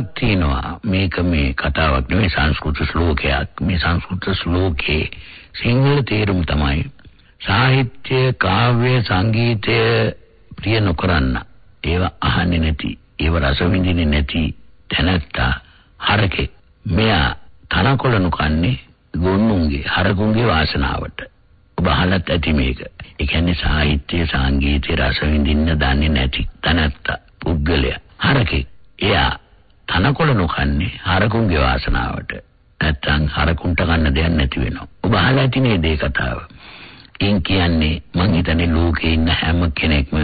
කතාවක් තියෙනවා. මේක මේ කතාවක් නෙවෙයි සංස්කෘත ශ්ලෝකයක්. මේ සංස්කෘත ශ්ලෝකේ සිංහල තේරුම තමයි සාහිත්‍ය, කාව්‍ය, සංගීතය ප්‍රිය නොකරන්න. ඒව අහන්නේ නැති, ඒව රස විඳින්නේ නැති තැනැත්තා හරකේ. මෙයා තනකොළ නොකන්නේ ගොන්නුන්ගේ හරකුන්ගේ වාසනාවට. ඔබ අහලත් ඇති මේක. ඒ කියන්නේ සාහිත්‍ය, සංගීතය රස විඳින්න දන්නේ නැති තැනැත්තා පුද්ගලයා හරකේ. එයා තනකොළ නොකන්නේ හරකුන්ගේ වාසනාවට. නැත්තම් හරකුන්ට ගන්න දෙයක් නැති වෙනවා. ඔබ අහලා ඇති නේද ඒ කතාව? ඉන් කියන්නේ මං හිතන්නේ ලෝකේ ඉන්න හැම කෙනෙක්ම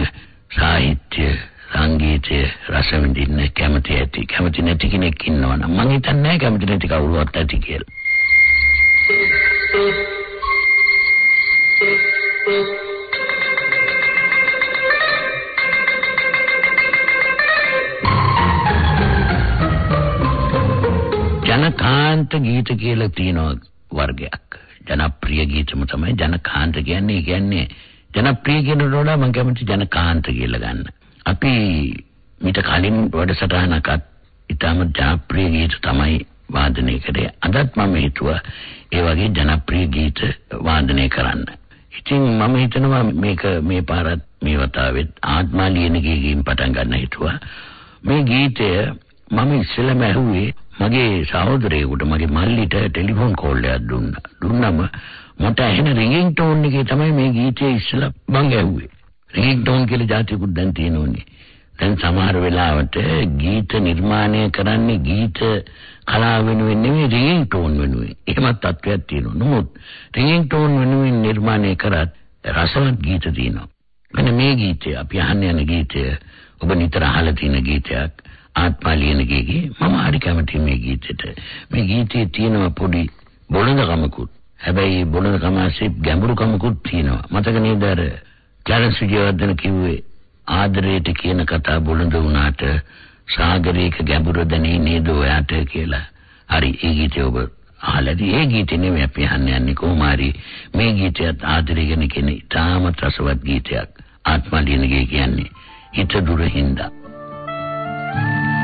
සාහිත්‍ය සංගීතය රස විඳින්න කැමති ඇති. කැමති නැති කෙනෙක් ඉන්නවනම් මං හිතන්නේ නැහැ කැමති නැති කවුරුවත් ඇති කියලා. ජනකාන්ත ගීත කියලා තියෙන වර්ගයක්. ජනප්‍රිය ගීතම තමයි ජනකාන්ත කියන්නේ. කියන්නේ ජනප්‍රිය කියනට වඩා මම කැමති ජනකාන්ත කියලා ගන්න. අපි මිට කලින් වැඩසටහනකත් ඊටම ජනප්‍රිය ගීත තමයි වාදනය කරේ. අදත් මම හිතුවා ඒ වගේ ජනප්‍රිය ගීත වාදනය කරන්න. ඉතින් මම හිතනවා මේක මේ පාරත් මේ වතාවෙත් ආත්මා ලියනකගෙන් පටන් ගන්න හිතුවා. මේ ගීතය මම ඉස්සෙල්ලාම ඇහුවේ මගේ සහෝදරයෙකුට මගේ මල්ලිට ටෙලිෆෝන් කෝල් එකක් දුන්නා. දුන්නම මට ඇහෙන රින්ගින් ටෝන් එකේ තමයි මේ ගීතය ඉස්සෙල්ලා මං ඇහුවේ. රින්ගින් ටෝන් කියලා જાතිකුත් දැන් තියෙනෝනේ. දැන් සමහර වෙලාවට ගීත නිර්මාණය කරන්නේ ගීත කලාව වෙනුවෙන් නෙවෙයි රින්ගින් ටෝන් වෙනුවෙන්. එහෙමත් තත්ත්වයක් තියෙනවා. නමුත් රින්ගින් ටෝන් වෙනුවෙන් නිර්මාණය කරත් රසවත් ගීත තියෙනවා. මෙන්න මේ ගීතය අපි අහන්න යන ගීතය ඔබ නිතර අහලා තියෙන ගීතයක්. ආත්මාලියනගේ මම හරි කැමති මේ ගීතෙට. මේ ගීතේ තියෙනවා පොඩි බොළඳකමකුත්. හැබැයි බොළඳකම ඇස්සේ ගැඹුරුකමකුත් තියෙනවා. මතක නේද අර ක්ලැරන්ස් විජයවර්ධන කිව්වේ ආදරයට කියන කතා බොළඳ වුණාට සාගරයක ගැඹුර දැනේ නේද ඔයාට කියලා. හරි ඒ ගීතය ඔබ අහලාදී ඒ ගීතේ නෙමෙයි අපි අහන්න යන්නේ කොහොම හරි මේ ගීතයත් ආදරය ගැන කියන ඉතාමත් රසවත් ගීතයක්. ආත්මාලියනගේ කියන්නේ හිත දුර Thank you.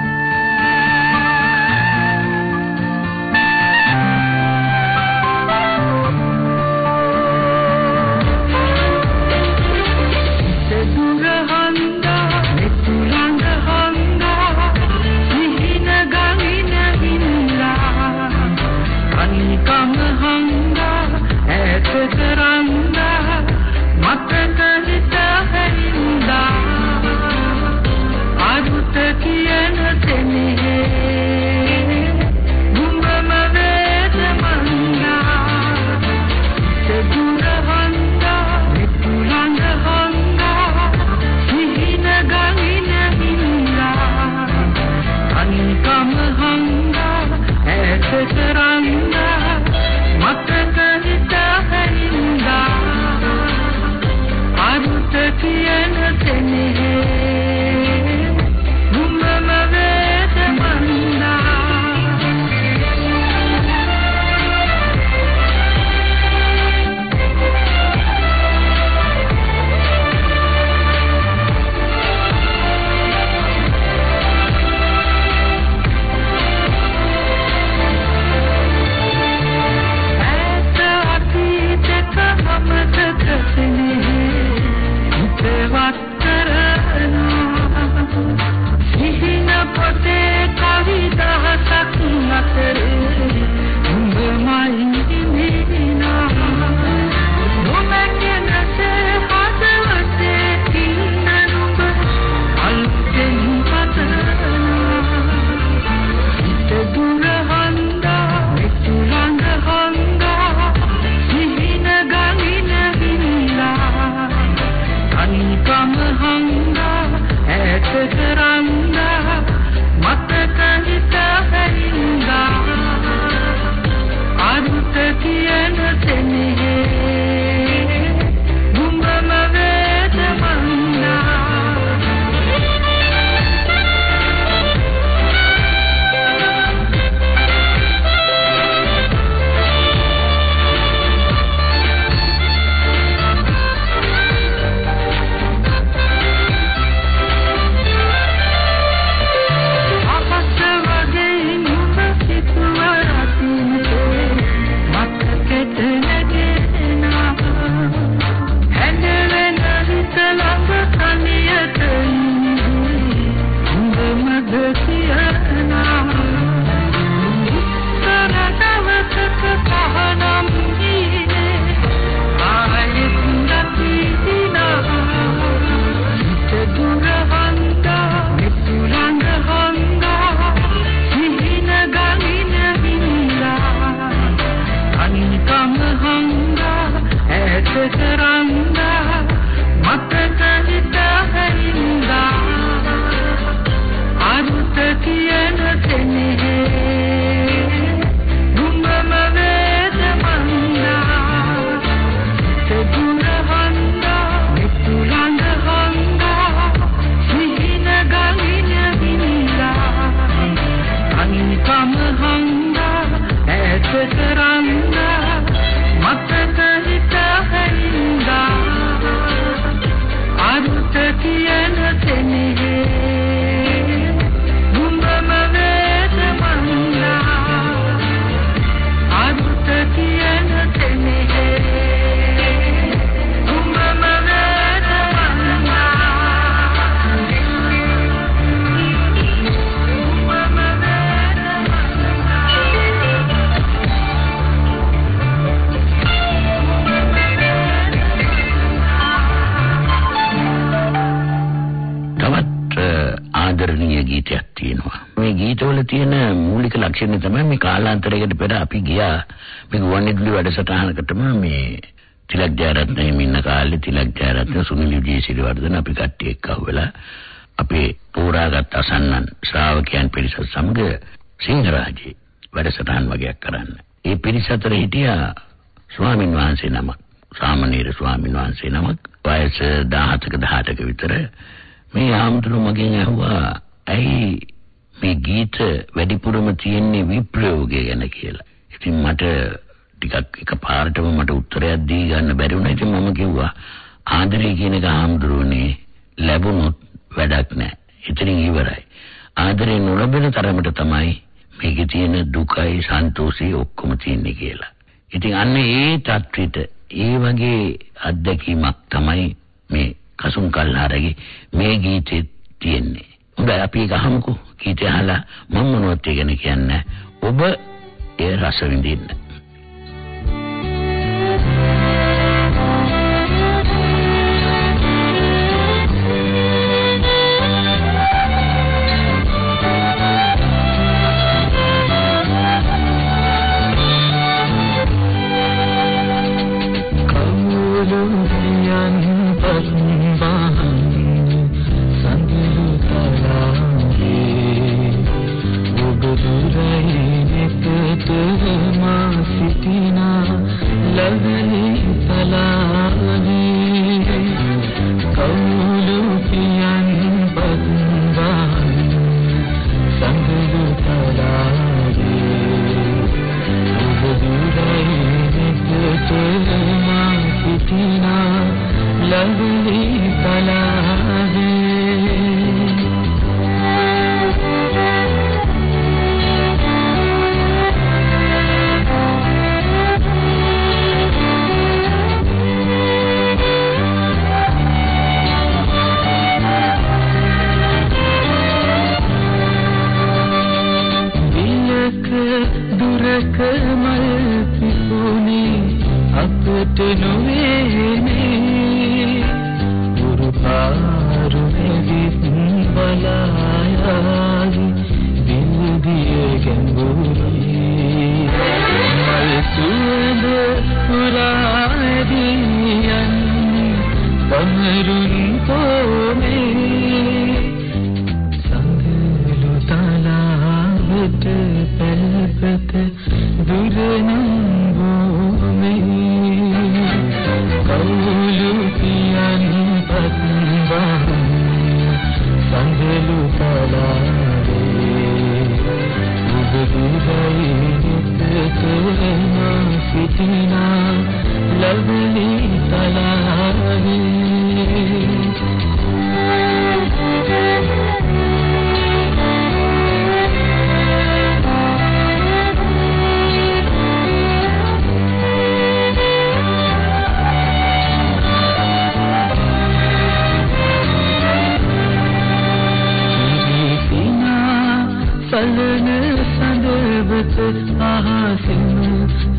මූලික ලක්ෂණ තමයි මේ කාලාන්තරයකට පෙර අපි ගියා මේ ගුවන්විදුලි වැඩසටහනකටම මේ තිලක් ජයරත්න ඉන්න කාලේ තිලක් ජයරත්න සුනිල් විජේසිරිවර්ධන අපි කට්ටිය එක්ක අහුවෙලා අපේ පෝරාගත් අසන්නන් ශ්‍රාවකයන් පිරිසත් සමග සිංහරාජේ වැඩසටහන් වගේක් කරන්න. ඒ පිරිස අතර හිටියා ස්වාමින් වහන්සේ නමක්. සාමණේර ස්වාමින් වහන්සේ නමක්. වයස 17ක 18ක විතර මේ ආම්තුරු මගෙන් ඇහුවා ඇයි මේ ගීත වැඩිපුරම තියෙන්නේ විප්‍රයෝගය ගැන කියලා. ඉතින් මට ටිකක් එකපාරටම මට උත්තරයක් දී ගන්න බැරි වුණා. ඉතින් මම කිව්වා ආදරය කියන එක හාමුදුරුවනේ ලැබුණොත් වැඩක් නැහැ. එතනින් ඉවරයි. ආදරේ නොලැබෙන තරමට තමයි මේකේ තියෙන දුකයි සන්තෝෂයි ඔක්කොම තියෙන්නේ කියලා. ඉතින් අන්න ඒ தත්විත ඒ වගේ අත්දැකීමක් තමයි මේ කසුම් කල්හාරගේ මේ ගීතේ තියෙන්නේ. හොඳයි අපි ඒක අහමුකෝ. ගීතය අහලා මම මොනවද කියන්නේ ඔබ ඒ රස විඳින්න.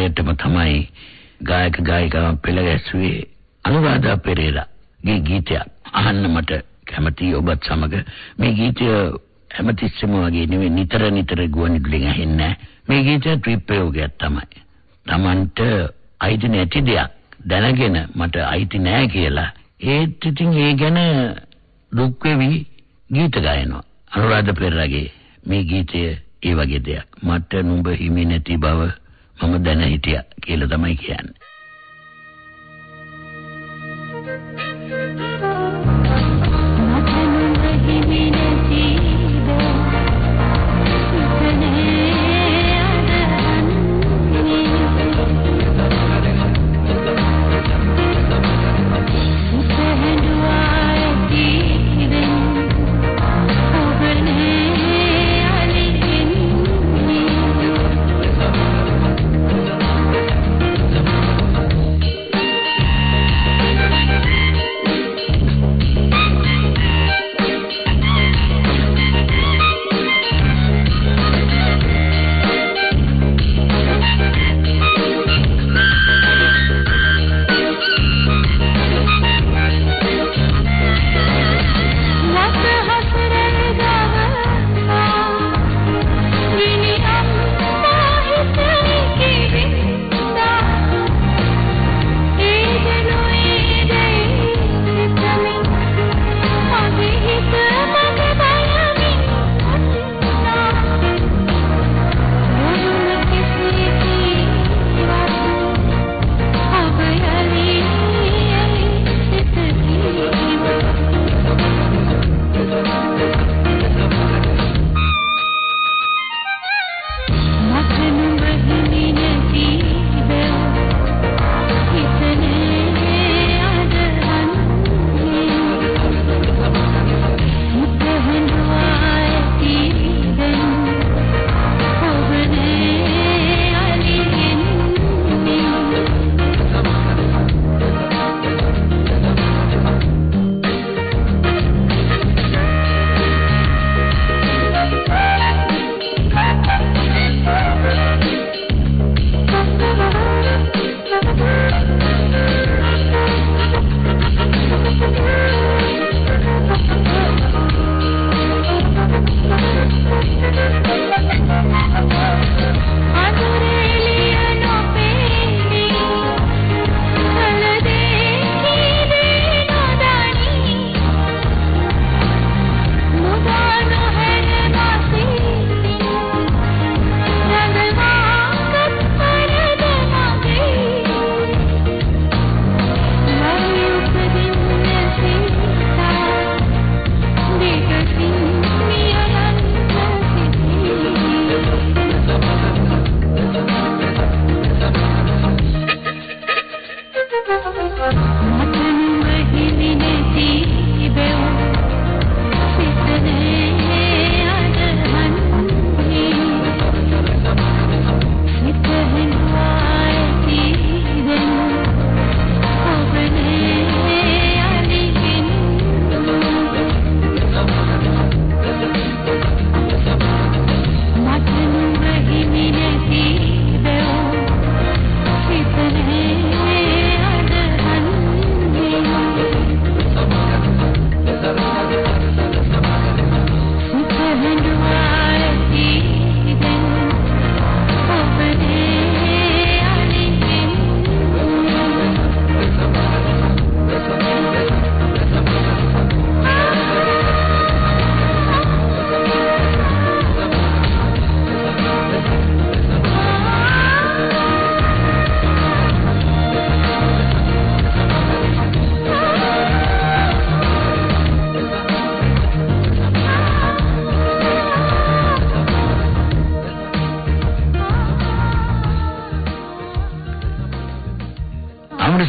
ආකාරයටම තමයි ගායක ගායිකාවන් පෙළ ගැස්ුවේ අනුරාධා පෙරේරාගේ ගීතයක් අහන්න මට කැමතියි ඔබත් සමග මේ ගීතය හැමතිස්සෙම වගේ නෙවෙයි නිතර නිතර ගුවන්විදුලියෙන් ඇහෙන්නේ මේ ගීතය ත්‍රිප්‍රයෝගයක් තමයි. Tamanට අයිති නැති දෙයක් දැනගෙන මට අයිති නෑ කියලා ඒත් ඉතින් ඒ ගැන දුක් වෙවි ගීත ගායනවා. අනුරාධ පෙරේරාගේ මේ ගීතය ඒ වගේ දෙයක්. මට නුඹ හිමි නැති බව මම දැන හිටියා කියලා තමයි කියන්නේ.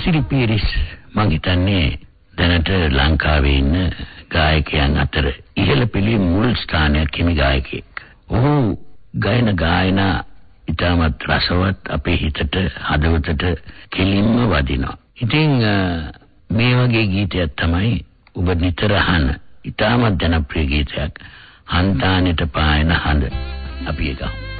අමරසිරි පීරිස් මං හිතන්නේ දැනට ලංකාවේ ඉන්න ගායකයන් අතර ඉහළ පිළි මුල් ස්ථානයක් හිමි ගායකයෙක්. ඔහු ගායන ගායනා ඉතාමත් රසවත් අපේ හිතට හදවතට කෙලින්ම වදිනවා. ඉතින් මේ වගේ ගීතයක් තමයි ඔබ නිතර අහන ඉතාමත් ජනප්‍රිය ගීතයක්. හන්තානෙට පායන හඳ අපි ඒක සරසවි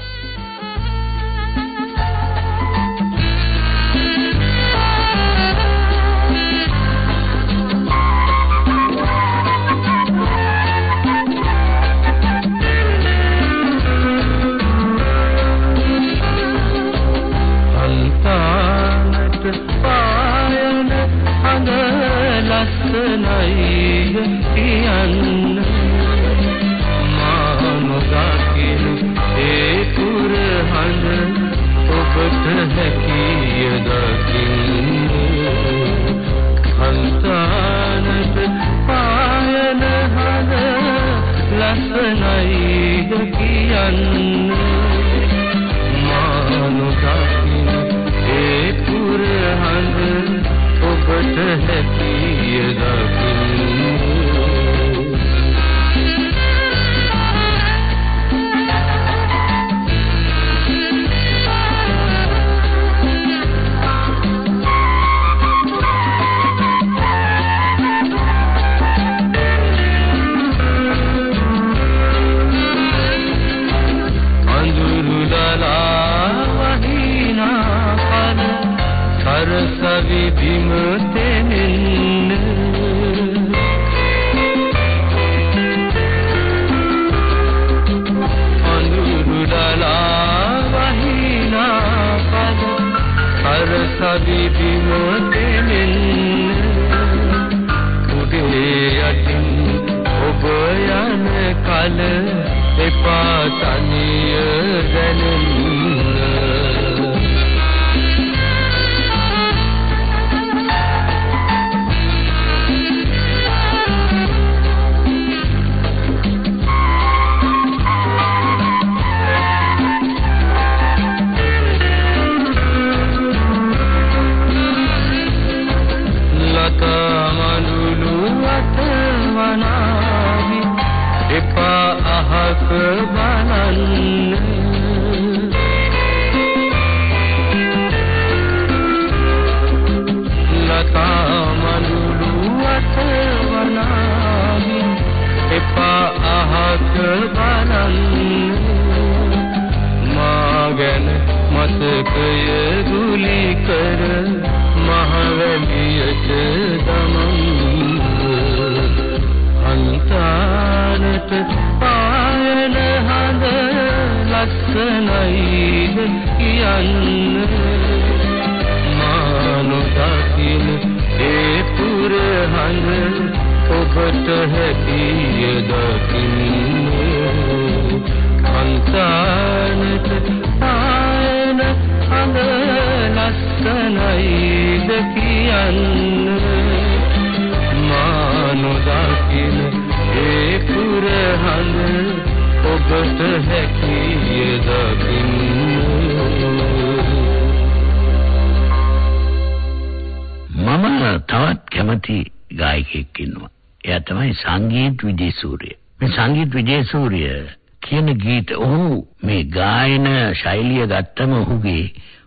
යන්න මානු දකින ඒ පුරහඳ ඔබට හැකිය දකින්නේ කන්තානට ආයන හඳ ලස්සනයිද කියන්න මානු දකින ඒ පුරහඳ ඔබට හැකිය දකින්නේ සංගීත් විජේසූරිය. මේ සංගීත් විජේසූරිය කියන ගීත ඔහු මේ ගායන ශෛලිය ගත්තම ඔහුගේ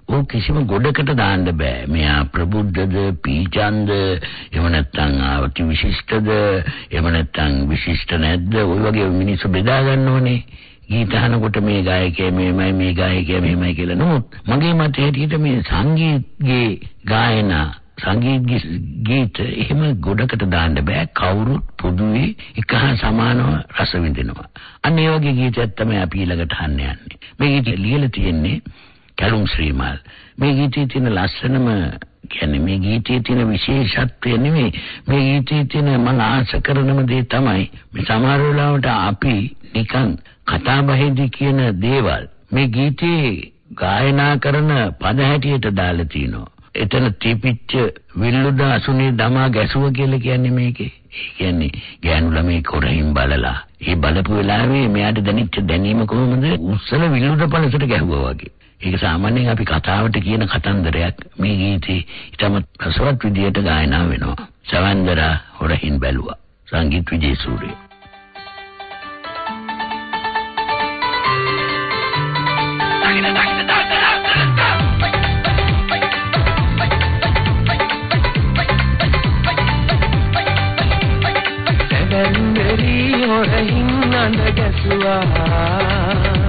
ඔහු කිසිම ගොඩකට දාන්න බෑ. මෙයා ප්‍රබුද්ධද, පීචන්ද, එහෙම නැත්නම් අති විශිෂ්ටද, එහෙම නැත්නම් විශිෂ්ට නැද්ද? ඔය වගේ මිනිස්සු බෙදා ගන්න ඕනේ. ගීත අහනකොට මේ ගායකයා මෙහෙමයි මේ ගායකයා මෙහෙමයි කියලා. නමුත් මගේ මතය හැටියට මේ සංගීතයේ ගායනා සංගීත ගීත එහෙම ගොඩකට දාන්න බෑ. කවුරුත් පොදුවේ එක හා සමානව රස විඳිනවා. අන්න ඒ වගේ ගීතයක් තමයි අපි ඊළඟට අහන්න යන්නේ. මේ ගීතය ලියලා තියෙන්නේ කලුම් ශ්‍රීමාල්. මේ ගීතයේ තියෙන ලස්සනම කියන්නේ මේ ගීතයේ තියෙන විශේෂත්වය නෙමෙයි මේ ගීතයේ තියෙන මම ආස කරනම දේ තමයි මේ සමහර වෙලාවට අපි නිකන් කතා බහෙදි කියන දේවල් මේ ගීතේ ගායනා කරන පද හැටියට දාලා තිනවා එතන තිපිච්ච විල්ලුද අසුනේ දමා ගැසුව කියලා කියන්නේ මේකේ. ඒ කියන්නේ ගෑනු ළමයි කොරින් බලලා ඒ බලපු වෙලාවේ මෙයාට දැනෙච්ච දැනීම කොහොමද? උස්සල විල්ලුද පළසට ගැහුවා වගේ. ඒක සාමාන්‍යයෙන් අපි කතාවට කියන කතන්දරයක් මේ ගීතේ ඊටම රසවත් විදියට ගායනා වෙනවා. සවන්දරා හොරහින් බැලුවා. සංගීත විජේසූරිය හොරහින් අඳ ගැසුවා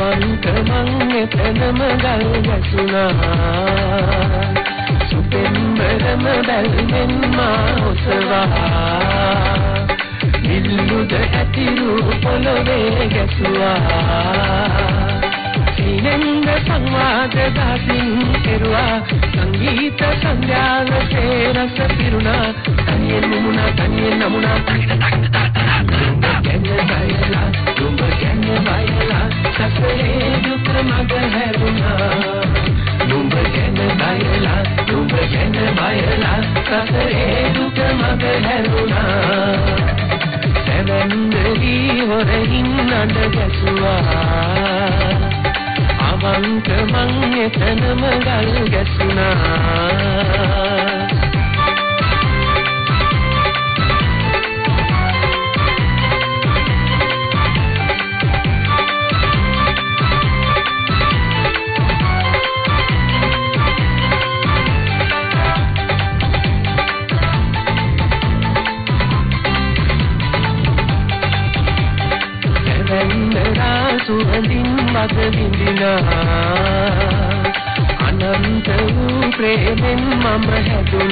අවන්ත මං එතනම ගල් ගැසුණා සුපෙම්බරම බැල්මෙන් මා ඔසවා. නිල්ලුද ඇතිරු පොළවේ ගැසුවා. සිනෙන්ද සංවාද දාසින් කෙරුවා. සංගීත සංඥාන සේරස පිරුණා. තනියෙන් මුමුණා තනියෙන් නමුණා. ගැන බයලා දුඹ ගැන බයලා සසරේ දුක මග හැරුණා. නුඹ ගැන බයලා නුඹ ගැන බයලා සසරේ දුක මග හැරුණා. සැවැන්දරි හොරහින් අඬ ගැසුවා. අවංක මං එතනම ගල් ගැසුණා.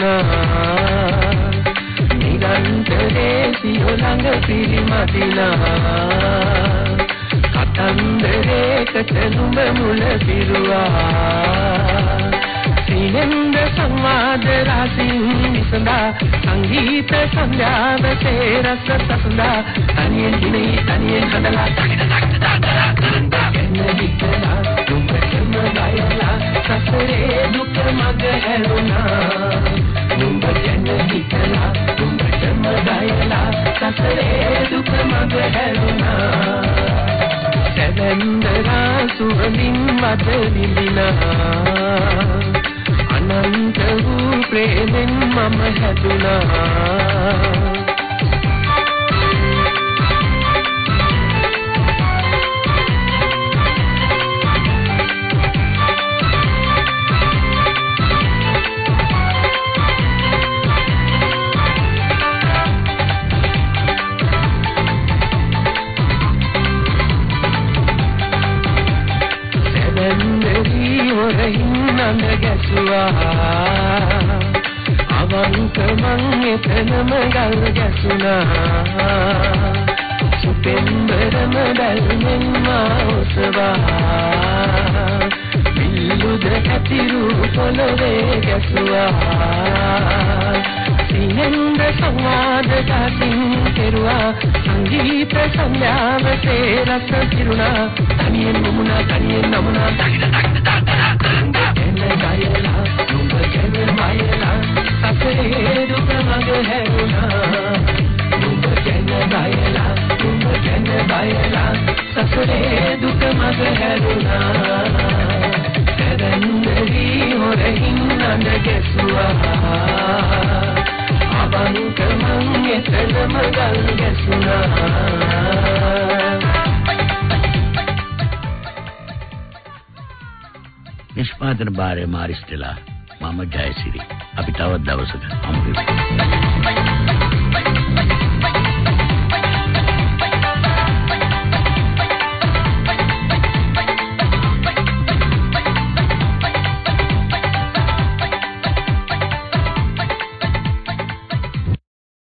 හැදුනා නිරන්තරේ සිය ළඟ පිරිමදිනා කතන්දරේකට නුඹ මුල පිරුවා සිනෙන්ද සංවාද රසින් විසඳා සංගීත සංඥාවසේ රස සසඳා තනියෙන් දිනේ තනියෙන් හදලා තනින තක්ත දාදලා කරන්දා එන්න හිතලා නුඹ කෙම ගයලා සසරේ දුක මග හැරුණා නුඹ ගැන හිතලා නුඹ කෙම ගයලා සසරේ දුක මග හැරුණා සැවැන්දරා සුවඳින් වද විඳිනා අනන්ත වූ ප්‍රේමෙන් මම හැදුනා. ගැසුවා අවංක මං එතනම ගල් ගැසුණා. සුපෙන්දරම දැල්මෙන් මා ඔසවා. පිල්ලුද ඇතිරු පොළවේ ගැසුවා. සිනෙන්ද සංවාද ගතින් කෙරුවා. සංගීත සංඥාවසේ රස කිරුණා තනියෙන් මුමුණා තනියෙන් නමුණා තනින තක්ත හැරුණා නුඹ ගැන ගයලා නුඹ ගැන බයලා සසරේ දුක මග හැරුණා සැදැන්දරි හොරහින් අඳ ගැසුවා අවංක මං එතනම ගල් ගැසුණා නිෂ්පාදන භාරය මාරිස්ටලා මම ජයසිරි. අපි තවත් දවසක හමු වෙමු.